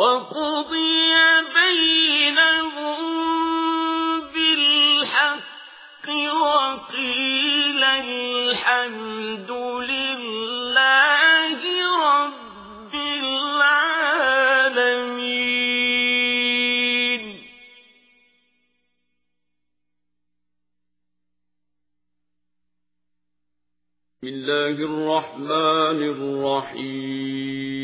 وقضي بينهم بالحق وقيل الحمد لله رب العالمين. بسم الله الرحمن الرحيم.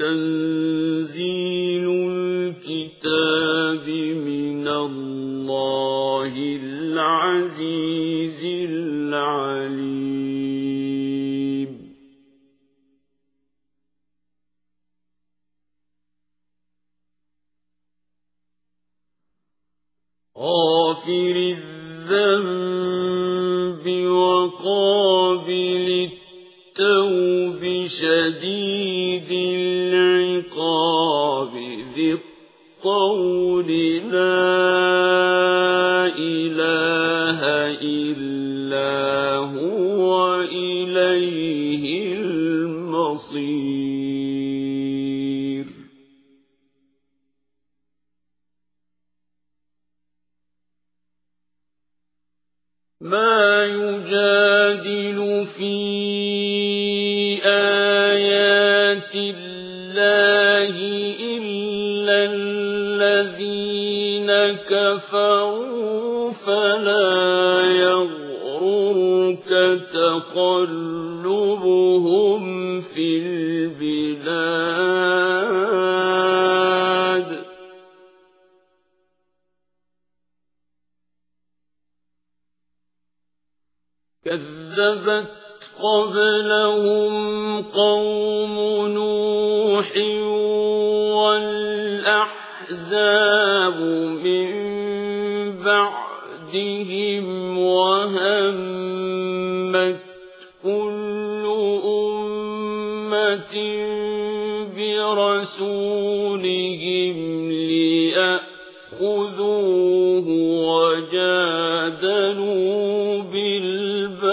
تنزيل الكتاب من الله العزيز العليم. غافر الذنب وقابل التوب شديد ذي الطول لا إله إلا هو إليه المصير. ما الذين كفروا فلا يغررك تقلبهم في البلاد. كذبت قبلهم قوم نوح والأحزاب من بعدهم وهمت كل أمة برسولهم ليأخذوه وجادلوا بالباطل.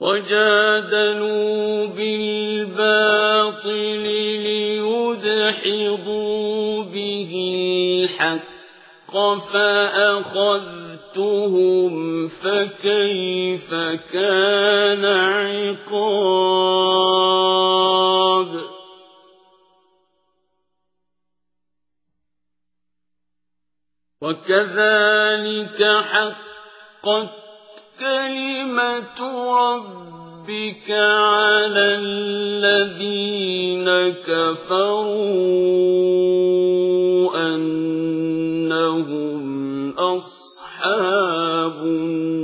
وجادلوا ليدحضوا به الحق فأخذتهم فكيف كان عقاب وكذلك حقت كلمة ربك على الذين كفروا أنهم أصحاب النار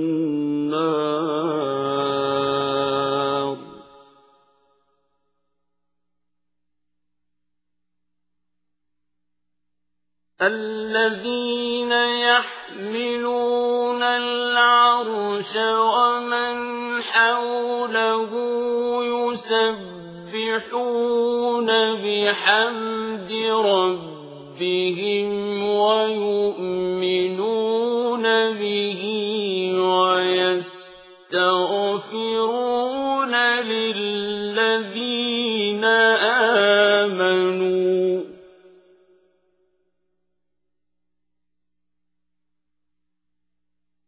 الذين يحملون العرش ومن حوله يسبحون بحمد ربهم ويؤمنون به ويستغفرون للذين آمنوا.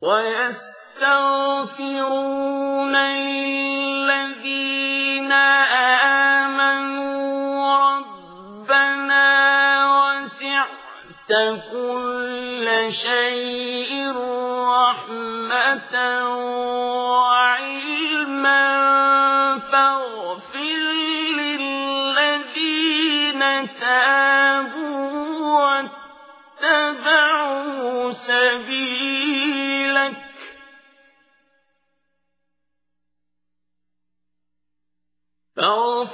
ويستغفرون الذين آمنوا ربنا وسعت كل شيء رحمة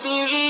فِي